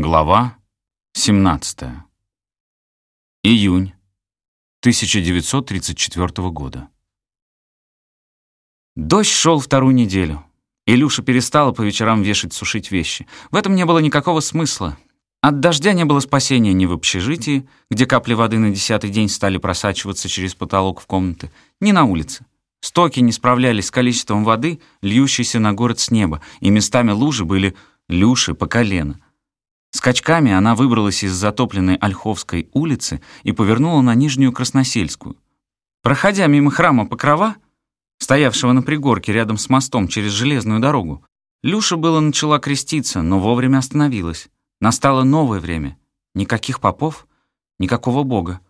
Глава 17. Июнь 1934 года. Дождь шел вторую неделю. Илюша перестала по вечерам вешать сушить вещи. В этом не было никакого смысла. От дождя не было спасения ни в общежитии, где капли воды на десятый день стали просачиваться через потолок в комнаты, ни на улице. Стоки не справлялись с количеством воды, льющейся на город с неба, и местами лужи были люши по колено. Скачками она выбралась из затопленной Ольховской улицы и повернула на Нижнюю Красносельскую. Проходя мимо храма Покрова, стоявшего на пригорке рядом с мостом через железную дорогу, Люша было начала креститься, но вовремя остановилась. Настало новое время. Никаких попов, никакого бога.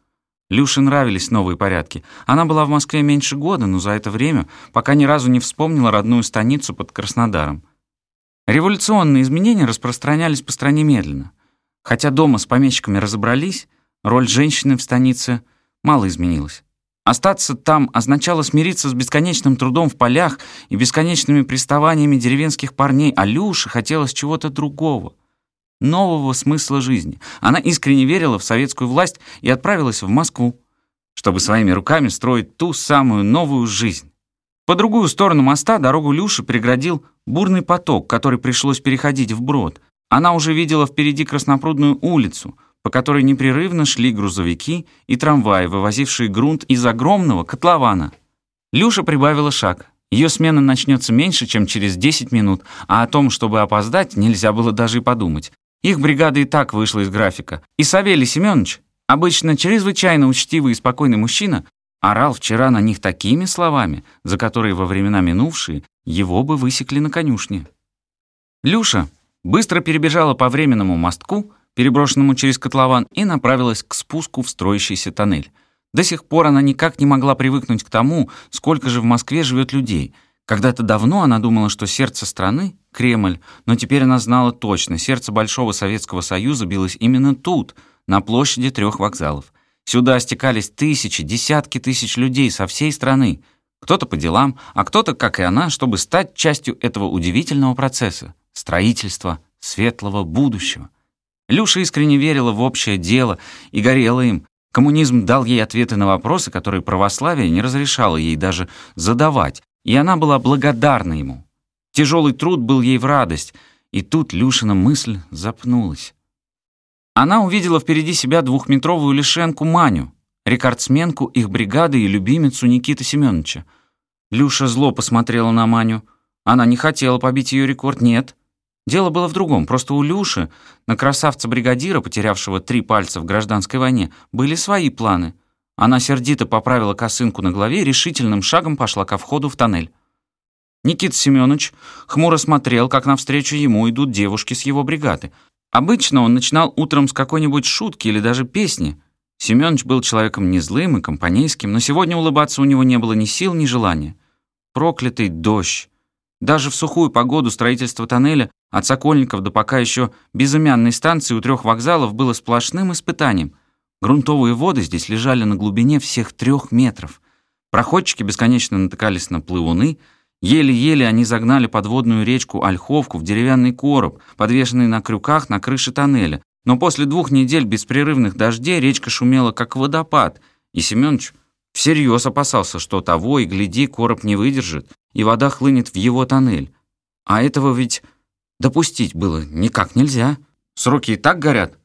Люше нравились новые порядки. Она была в Москве меньше года, но за это время пока ни разу не вспомнила родную станицу под Краснодаром. Революционные изменения распространялись по стране медленно. Хотя дома с помещиками разобрались, роль женщины в станице мало изменилась. Остаться там означало смириться с бесконечным трудом в полях и бесконечными приставаниями деревенских парней, а Люше хотелось чего-то другого, нового смысла жизни. Она искренне верила в советскую власть и отправилась в Москву, чтобы своими руками строить ту самую новую жизнь. По другую сторону моста дорогу Люши преградил бурный поток, который пришлось переходить вброд. Она уже видела впереди Краснопрудную улицу, по которой непрерывно шли грузовики и трамваи, вывозившие грунт из огромного котлована. Люша прибавила шаг. Ее смена начнется меньше, чем через 10 минут, а о том, чтобы опоздать, нельзя было даже и подумать. Их бригада и так вышла из графика. И Савелий Семенович, обычно чрезвычайно учтивый и спокойный мужчина, Орал вчера на них такими словами, за которые во времена минувшие его бы высекли на конюшне. Люша быстро перебежала по временному мостку, переброшенному через котлован, и направилась к спуску в строящийся тоннель. До сих пор она никак не могла привыкнуть к тому, сколько же в Москве живет людей. Когда-то давно она думала, что сердце страны — Кремль, но теперь она знала точно, сердце Большого Советского Союза билось именно тут, на площади трех вокзалов. Сюда стекались тысячи, десятки тысяч людей со всей страны. Кто-то по делам, а кто-то, как и она, чтобы стать частью этого удивительного процесса — строительства светлого будущего. Люша искренне верила в общее дело и горела им. Коммунизм дал ей ответы на вопросы, которые православие не разрешало ей даже задавать, и она была благодарна ему. Тяжелый труд был ей в радость, и тут Люшина мысль запнулась. Она увидела впереди себя двухметровую лишенку Маню, рекордсменку их бригады и любимицу Никиты Семеновича. Люша зло посмотрела на Маню. Она не хотела побить ее рекорд, нет. Дело было в другом. Просто у Люши, на красавца-бригадира, потерявшего три пальца в гражданской войне, были свои планы. Она сердито поправила косынку на голове и решительным шагом пошла ко входу в тоннель. Никита Семенович хмуро смотрел, как навстречу ему идут девушки с его бригады — Обычно он начинал утром с какой-нибудь шутки или даже песни. Семёныч был человеком не злым и компанейским, но сегодня улыбаться у него не было ни сил, ни желания. Проклятый дождь. Даже в сухую погоду строительство тоннеля от Сокольников до пока еще безымянной станции у трех вокзалов было сплошным испытанием. Грунтовые воды здесь лежали на глубине всех трех метров. Проходчики бесконечно натыкались на плывуны — Еле-еле они загнали подводную речку Ольховку в деревянный короб, подвешенный на крюках на крыше тоннеля. Но после двух недель беспрерывных дождей речка шумела как водопад, и Семёныч всерьез опасался, что того и гляди короб не выдержит, и вода хлынет в его тоннель. А этого ведь допустить было никак нельзя. Сроки и так горят.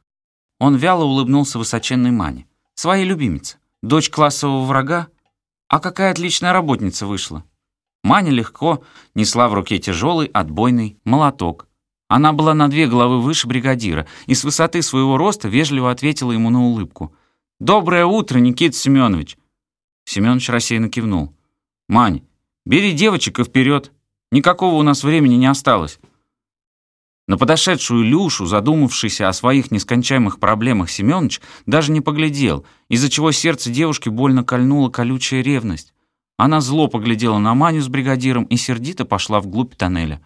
Он вяло улыбнулся высоченной Мане, своей любимице, дочь классового врага. А какая отличная работница вышла. Маня легко несла в руке тяжелый отбойный молоток. Она была на две головы выше бригадира и с высоты своего роста вежливо ответила ему на улыбку. «Доброе утро, Никита Семенович!» Семенович рассеянно кивнул. «Мань, бери девочек и вперед. Никакого у нас времени не осталось». На подошедшую Люшу, задумавшийся о своих нескончаемых проблемах Семенович, даже не поглядел, из-за чего сердце девушки больно кольнула колючая ревность. Она зло поглядела на Маню с бригадиром и сердито пошла вглубь тоннеля.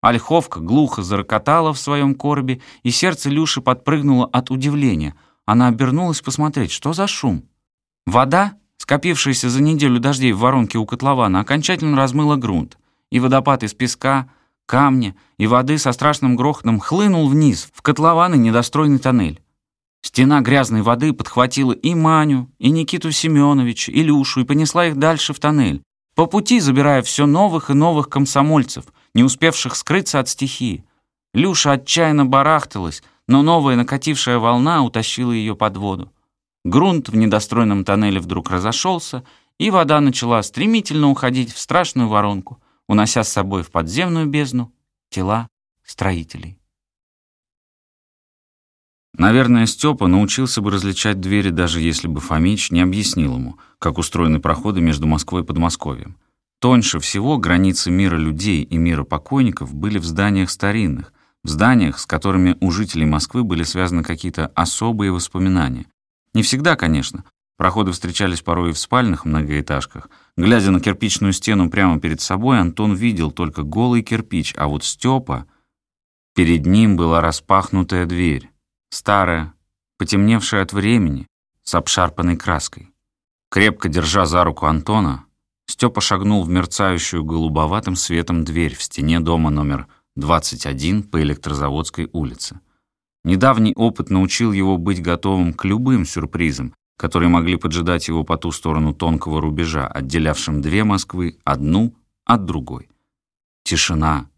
Ольховка глухо зарокотала в своем коробе, и сердце Люши подпрыгнуло от удивления. Она обернулась посмотреть, что за шум. Вода, скопившаяся за неделю дождей в воронке у котлована, окончательно размыла грунт, и водопад из песка, камня и воды со страшным грохотом хлынул вниз, в котлован и недостроенный тоннель. Стена грязной воды подхватила и Маню, и Никиту Семеновича, и Люшу, и понесла их дальше в тоннель, по пути забирая все новых и новых комсомольцев, не успевших скрыться от стихии. Люша отчаянно барахталась, но новая накатившая волна утащила ее под воду. Грунт в недостроенном тоннеле вдруг разошелся, и вода начала стремительно уходить в страшную воронку, унося с собой в подземную бездну тела строителей. Наверное, Степа научился бы различать двери, даже если бы Фомич не объяснил ему, как устроены проходы между Москвой и Подмосковьем. Тоньше всего границы мира людей и мира покойников были в зданиях старинных, в зданиях, с которыми у жителей Москвы были связаны какие-то особые воспоминания. Не всегда, конечно. Проходы встречались порой и в спальных многоэтажках. Глядя на кирпичную стену прямо перед собой, Антон видел только голый кирпич, а вот Степа... Перед ним была распахнутая дверь. Старая, потемневшая от времени, с обшарпанной краской. Крепко держа за руку Антона, Степа шагнул в мерцающую голубоватым светом дверь в стене дома номер 21 по Электрозаводской улице. Недавний опыт научил его быть готовым к любым сюрпризам, которые могли поджидать его по ту сторону тонкого рубежа, отделявшим две Москвы, одну от другой. Тишина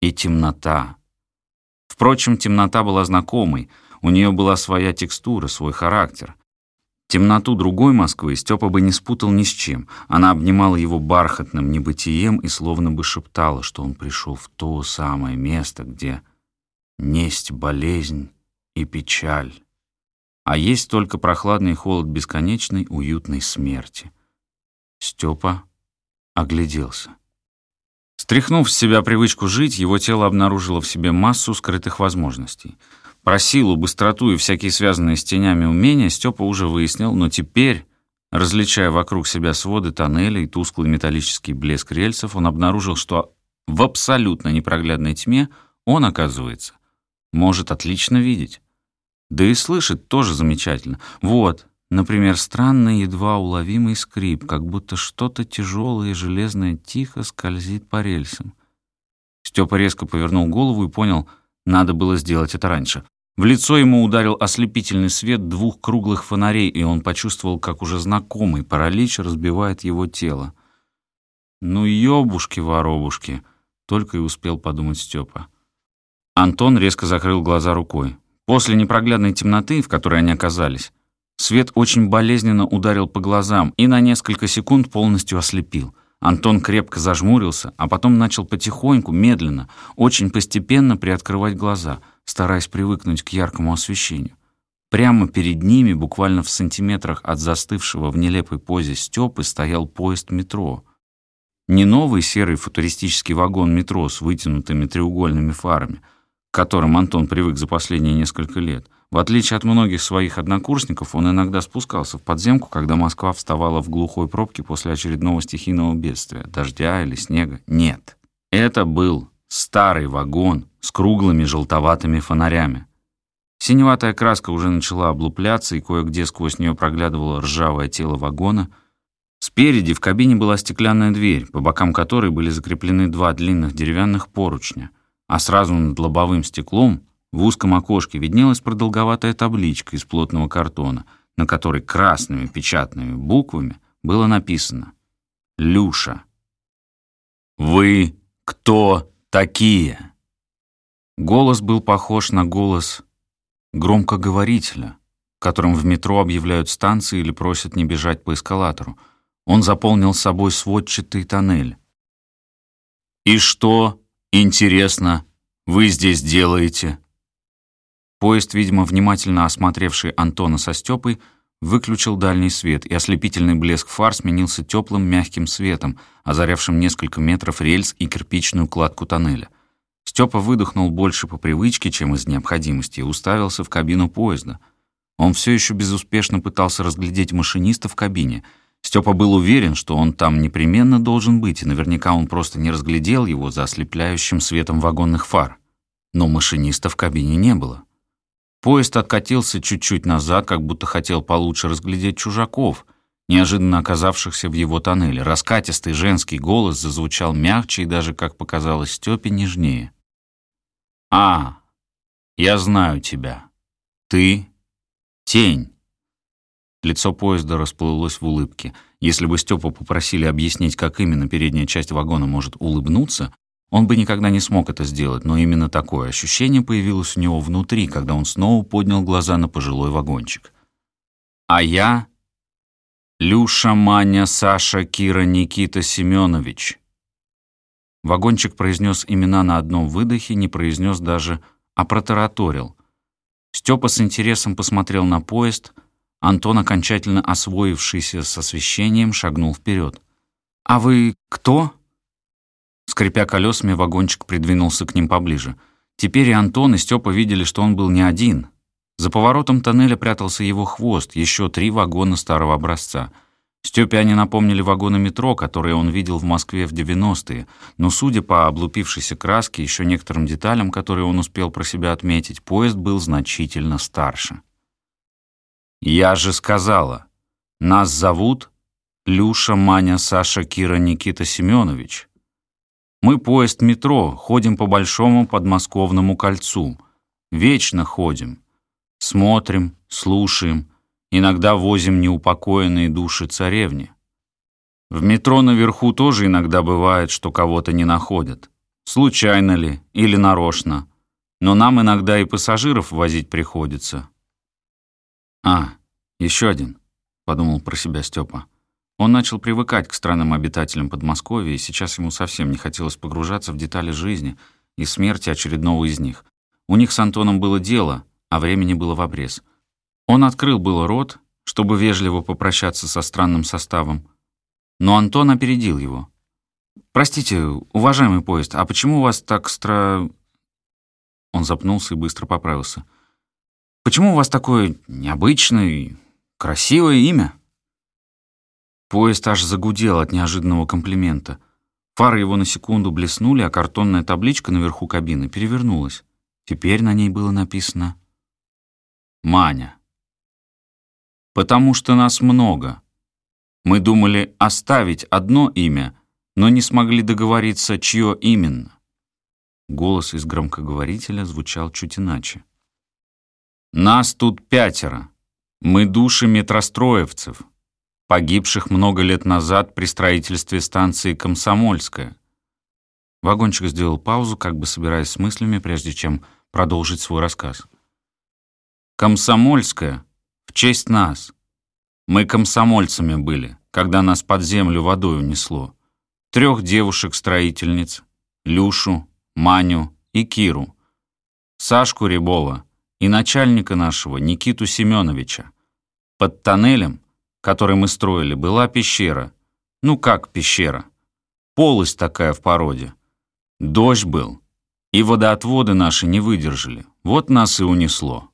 и темнота. Впрочем, темнота была знакомой, у нее была своя текстура, свой характер. Темноту другой Москвы Степа бы не спутал ни с чем. Она обнимала его бархатным небытием и словно бы шептала, что он пришел в то самое место, где несть болезнь и печаль, а есть только прохладный холод бесконечной уютной смерти. Степа огляделся. Стряхнув с себя привычку жить, его тело обнаружило в себе массу скрытых возможностей. Про силу, быстроту и всякие связанные с тенями умения Степа уже выяснил, но теперь, различая вокруг себя своды тоннелей и тусклый металлический блеск рельсов, он обнаружил, что в абсолютно непроглядной тьме он, оказывается, может отлично видеть. Да и слышит тоже замечательно. Вот, Например, странный, едва уловимый скрип, как будто что-то тяжелое и железное тихо скользит по рельсам. Степа резко повернул голову и понял, надо было сделать это раньше. В лицо ему ударил ослепительный свет двух круглых фонарей, и он почувствовал, как уже знакомый паралич разбивает его тело. «Ну, ёбушки-воробушки!» — только и успел подумать Степа. Антон резко закрыл глаза рукой. После непроглядной темноты, в которой они оказались, Свет очень болезненно ударил по глазам и на несколько секунд полностью ослепил. Антон крепко зажмурился, а потом начал потихоньку, медленно, очень постепенно приоткрывать глаза, стараясь привыкнуть к яркому освещению. Прямо перед ними, буквально в сантиметрах от застывшего в нелепой позе Стёпы, стоял поезд метро. Не новый серый футуристический вагон метро с вытянутыми треугольными фарами, к которым Антон привык за последние несколько лет, в отличие от многих своих однокурсников, он иногда спускался в подземку, когда Москва вставала в глухой пробке после очередного стихийного бедствия, дождя или снега. Нет. Это был старый вагон с круглыми желтоватыми фонарями. Синеватая краска уже начала облупляться, и кое-где сквозь нее проглядывало ржавое тело вагона. Спереди в кабине была стеклянная дверь, по бокам которой были закреплены два длинных деревянных поручня, а сразу над лобовым стеклом — в узком окошке виднелась продолговатая табличка из плотного картона, на которой красными печатными буквами было написано «Люша». «Вы кто такие?» Голос был похож на голос громкоговорителя, которым в метро объявляют станции или просят не бежать по эскалатору. Он заполнил собой сводчатый тоннель. «И что, интересно, вы здесь делаете?» Поезд, видимо, внимательно осмотревший Антона со Степой, выключил дальний свет, и ослепительный блеск фар сменился теплым мягким светом, озарявшим несколько метров рельс и кирпичную кладку тоннеля. Степа выдохнул больше по привычке, чем из необходимости, и уставился в кабину поезда. Он все еще безуспешно пытался разглядеть машиниста в кабине. Степа был уверен, что он там непременно должен быть, и наверняка он просто не разглядел его за ослепляющим светом вагонных фар. Но машиниста в кабине не было. Поезд откатился чуть-чуть назад, как будто хотел получше разглядеть чужаков. неожиданно оказавшихся в его тоннеле. Раскатистый женский голос зазвучал мягче и даже, как показалось Степе, нежнее. «А, я знаю тебя. Ты — тень». Лицо поезда расплылось в улыбке. Если бы Степу попросили объяснить, как именно передняя часть вагона может улыбнуться, он бы никогда не смог это сделать, но именно такое ощущение появилось у него внутри, когда он снова поднял глаза на пожилой вагончик. «А я — Люша, Маня, Саша, Кира, Никита Семенович». Вагончик произнес имена на одном выдохе, не произнес даже, а протараторил. Степа с интересом посмотрел на поезд — Антон, окончательно освоившийся с освещением, шагнул вперед. «А вы кто?» Скрипя колесами, вагончик придвинулся к ним поближе. Теперь и Антон, и Степа видели, что он был не один. За поворотом тоннеля прятался его хвост, еще три вагона старого образца. Степе они напомнили вагоны метро, которые он видел в Москве в 90-е, но, судя по облупившейся краске и еще некоторым деталям, которые он успел про себя отметить, поезд был значительно старше. «Я же сказала, нас зовут Люша, Маня, Саша, Кира, Никита Семенович. Мы поезд метро, ходим по большому подмосковному кольцу. Вечно ходим. Смотрим, слушаем, иногда возим неупокоенные души царевни. В метро наверху тоже иногда бывает, что кого-то не находят. Случайно ли или нарочно. Но нам иногда и пассажиров возить приходится. А, еще один, подумал про себя Степа. Он начал привыкать к странным обитателям Подмосковья, и сейчас ему совсем не хотелось погружаться в детали жизни и смерти очередного из них. У них с Антоном было дело, а времени было в обрез. Он открыл было рот, чтобы вежливо попрощаться со странным составом, но Антон опередил его. «Простите, уважаемый поезд, а почему у вас так стра...» Он запнулся и быстро поправился. Почему у вас такое необычное, красивое имя?» Поезд аж загудел от неожиданного комплимента. Фары его на секунду блеснули, а картонная табличка наверху кабины перевернулась. Теперь на ней было написано «Маня». «Потому что нас много. Мы думали оставить одно имя, но не смогли договориться, чье именно». Голос из громкоговорителя звучал чуть иначе. Нас тут пятеро. Мы души метростроевцев, погибших много лет назад при строительстве станции «Комсомольская». Вагончик сделал паузу, как бы собираясь с мыслями, прежде чем продолжить свой рассказ. «Комсомольская в честь нас. Мы комсомольцами были, когда нас под землю водой унесло. Трех девушек-строительниц, Люшу, Маню и Киру. Сашку Рябова — и начальника нашего, Никиту Семеновича. Под тоннелем, который мы строили, была пещера. Ну как пещера? Полость такая в породе. Дождь был, и водоотводы наши не выдержали. Вот нас и унесло.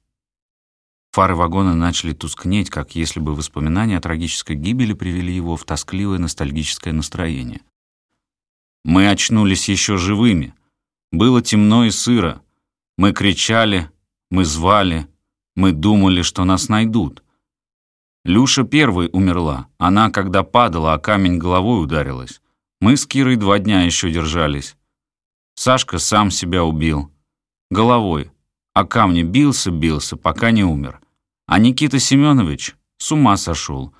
Фары вагона начали тускнеть, как если бы воспоминания о трагической гибели привели его в тоскливое ностальгическое настроение. Мы очнулись еще живыми. Было темно и сыро. Мы кричали, мы звали, мы думали, что нас найдут. Люша первой умерла. Она, когда падала, а камень головой ударилась. Мы с Кирой два дня еще держались. Сашка сам себя убил. Головой. А камни бился-бился, пока не умер. А Никита Семенович с ума сошел.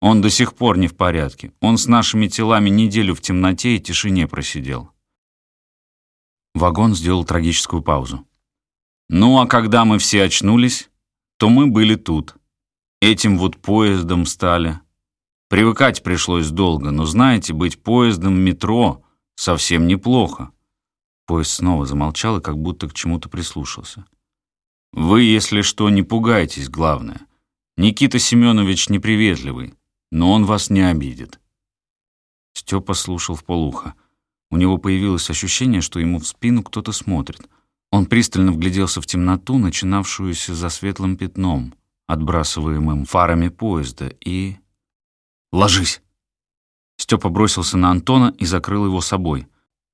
Он до сих пор не в порядке. Он с нашими телами неделю в темноте и тишине просидел. Вагон сделал трагическую паузу. Ну а когда мы все очнулись, то мы были тут. Этим вот поездом стали. Привыкать пришлось долго, но знаете, быть поездом метро совсем неплохо. Поезд снова замолчал и как будто к чему-то прислушался. Вы, если что, не пугайтесь, главное. Никита Семенович неприветливый, но он вас не обидит. Степа слушал в полухо. У него появилось ощущение, что ему в спину кто-то смотрит — он пристально вгляделся в темноту, начинавшуюся за светлым пятном, отбрасываемым фарами поезда, и... «Ложись!» Степа бросился на Антона и закрыл его собой.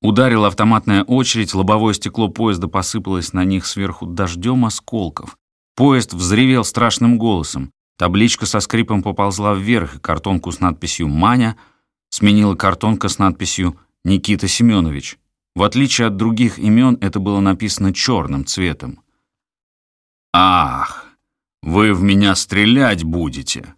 Ударила автоматная очередь, лобовое стекло поезда посыпалось на них сверху дождем осколков. Поезд взревел страшным голосом. Табличка со скрипом поползла вверх, и картонку с надписью «Маня» сменила картонка с надписью «Никита Семенович». В отличие от других имен, это было написано черным цветом. «Ах, вы в меня стрелять будете!»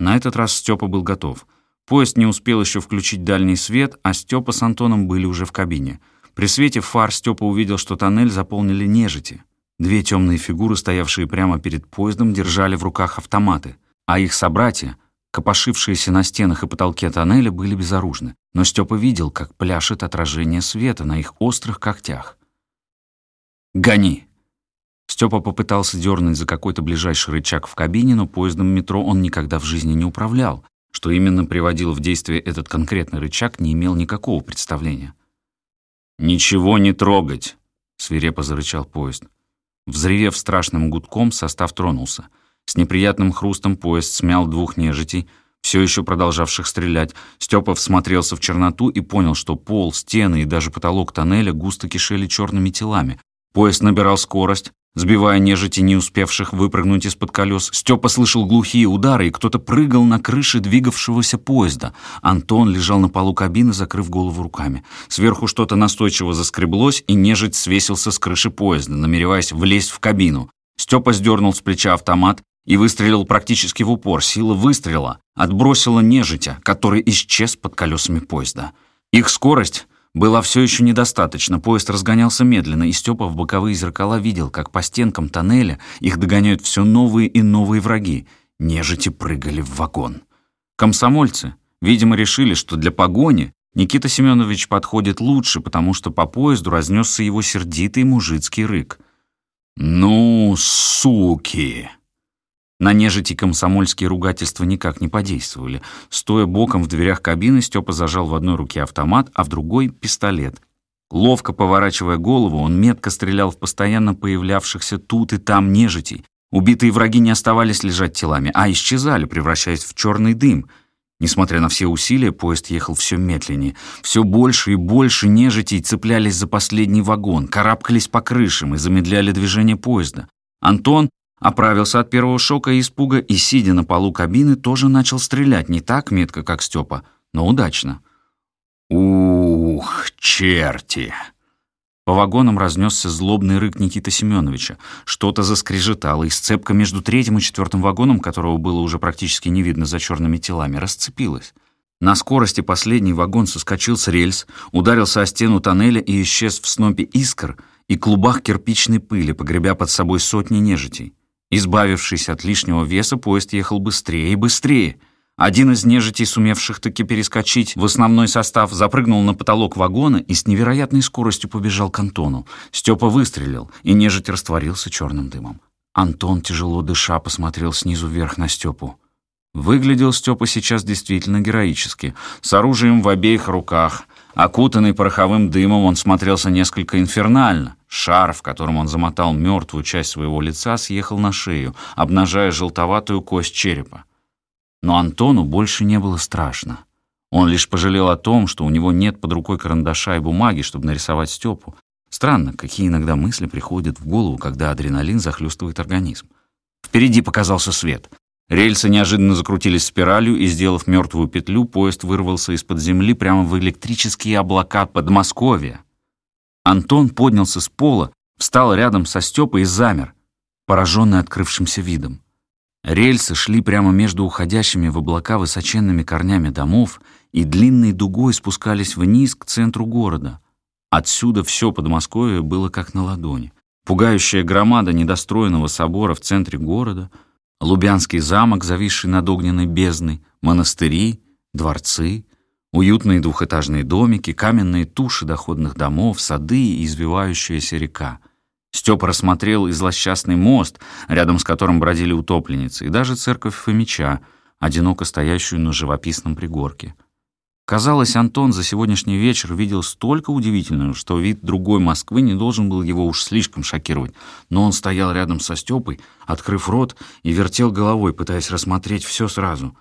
На этот раз Степа был готов. Поезд не успел еще включить дальний свет, а Степа с Антоном были уже в кабине. При свете фар Степа увидел, что тоннель заполнили нежити. Две темные фигуры, стоявшие прямо перед поездом, держали в руках автоматы, а их собратья, копошившиеся на стенах и потолке тоннеля, были безоружны. Но Степа видел, как пляшет отражение света на их острых когтях. «Гони!» Степа попытался дернуть за какой-то ближайший рычаг в кабине, но поездом метро он никогда в жизни не управлял. Что именно приводил в действие этот конкретный рычаг, не имел никакого представления. «Ничего не трогать!» — свирепо зарычал поезд. Взревев страшным гудком, состав тронулся. С неприятным хрустом поезд смял двух нежитей, все еще продолжавших стрелять. Степа всмотрелся в черноту и понял, что пол, стены и даже потолок тоннеля густо кишели черными телами. Поезд набирал скорость, Сбивая нежити, не успевших выпрыгнуть из-под колес, Степа слышал глухие удары, и кто-то прыгал на крыше двигавшегося поезда. Антон лежал на полу кабины, закрыв голову руками. Сверху что-то настойчиво заскреблось, и нежить свесился с крыши поезда, намереваясь влезть в кабину. Степа сдернул с плеча автомат и выстрелил практически в упор. Сила выстрела отбросила нежитя, который исчез под колесами поезда. Их скорость было все еще недостаточно, поезд разгонялся медленно, и Степа в боковые зеркала видел, как по стенкам тоннеля их догоняют все новые и новые враги. Нежити прыгали в вагон. Комсомольцы, видимо, решили, что для погони Никита Семенович подходит лучше, потому что по поезду разнесся его сердитый мужицкий рык. «Ну, суки!» На нежити комсомольские ругательства никак не подействовали. Стоя боком в дверях кабины, Степа зажал в одной руке автомат, а в другой — пистолет. Ловко поворачивая голову, он метко стрелял в постоянно появлявшихся тут и там нежитей. Убитые враги не оставались лежать телами, а исчезали, превращаясь в черный дым. Несмотря на все усилия, поезд ехал все медленнее. Все больше и больше нежитей цеплялись за последний вагон, карабкались по крышам и замедляли движение поезда. Антон Оправился от первого шока и испуга и, сидя на полу кабины, тоже начал стрелять не так метко, как Степа, но удачно. «Ух, черти!» По вагонам разнесся злобный рык Никиты Семеновича. Что-то заскрежетало, и сцепка между третьим и четвертым вагоном, которого было уже практически не видно за черными телами, расцепилась. На скорости последний вагон соскочил с рельс, ударился о стену тоннеля и исчез в снопе искр и клубах кирпичной пыли, погребя под собой сотни нежитей. Избавившись от лишнего веса, поезд ехал быстрее и быстрее. Один из нежитей, сумевших таки перескочить в основной состав, запрыгнул на потолок вагона и с невероятной скоростью побежал к Антону. Степа выстрелил, и нежить растворился черным дымом. Антон, тяжело дыша, посмотрел снизу вверх на Степу. Выглядел Степа сейчас действительно героически, с оружием в обеих руках, Окутанный пороховым дымом, он смотрелся несколько инфернально. Шар, в котором он замотал мертвую часть своего лица, съехал на шею, обнажая желтоватую кость черепа. Но Антону больше не было страшно. Он лишь пожалел о том, что у него нет под рукой карандаша и бумаги, чтобы нарисовать Степу. Странно, какие иногда мысли приходят в голову, когда адреналин захлестывает организм. Впереди показался свет. Рельсы неожиданно закрутились спиралью, и, сделав мертвую петлю, поезд вырвался из-под земли прямо в электрические облака Подмосковья. Антон поднялся с пола, встал рядом со Степой и замер, пораженный открывшимся видом. Рельсы шли прямо между уходящими в облака высоченными корнями домов и длинной дугой спускались вниз к центру города. Отсюда все Подмосковье было как на ладони. Пугающая громада недостроенного собора в центре города — Лубянский замок, зависший над огненной бездной, монастыри, дворцы, уютные двухэтажные домики, каменные туши доходных домов, сады и извивающаяся река. Степа рассмотрел и злосчастный мост, рядом с которым бродили утопленницы, и даже церковь Фомича, одиноко стоящую на живописном пригорке. Казалось, Антон за сегодняшний вечер видел столько удивительного, что вид другой Москвы не должен был его уж слишком шокировать. Но он стоял рядом со Степой, открыв рот и вертел головой, пытаясь рассмотреть все сразу.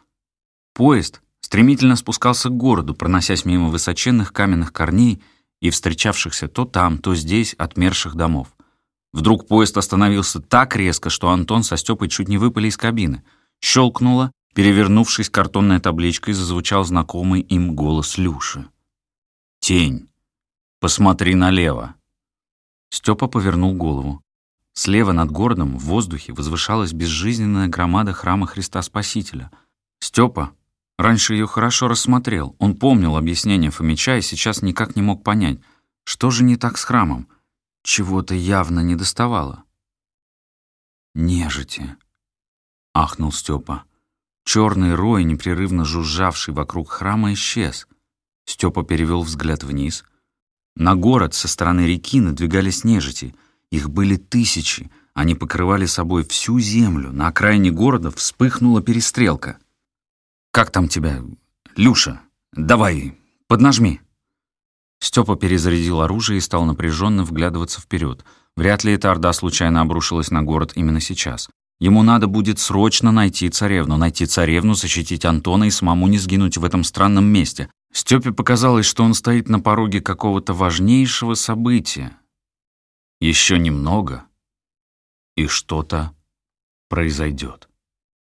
Поезд стремительно спускался к городу, проносясь мимо высоченных каменных корней и встречавшихся то там, то здесь отмерших домов. Вдруг поезд остановился так резко, что Антон со Степой чуть не выпали из кабины. Щелкнула, перевернувшись картонной табличкой, зазвучал знакомый им голос Люши. «Тень! Посмотри налево!» Степа повернул голову. Слева над городом в воздухе возвышалась безжизненная громада храма Христа Спасителя. Степа раньше ее хорошо рассмотрел. Он помнил объяснение Фомича и сейчас никак не мог понять, что же не так с храмом. Чего-то явно не доставало. «Нежити!» — ахнул Степа. Черный рой, непрерывно жужжавший вокруг храма, исчез. Степа перевел взгляд вниз. На город со стороны реки надвигались нежити — их были тысячи, они покрывали собой всю землю. На окраине города вспыхнула перестрелка. «Как там тебя? Люша, давай, поднажми!» Степа перезарядил оружие и стал напряженно вглядываться вперед. Вряд ли эта орда случайно обрушилась на город именно сейчас. Ему надо будет срочно найти царевну, найти царевну, защитить Антона и самому не сгинуть в этом странном месте. Степе показалось, что он стоит на пороге какого-то важнейшего события, еще немного, и что-то произойдет.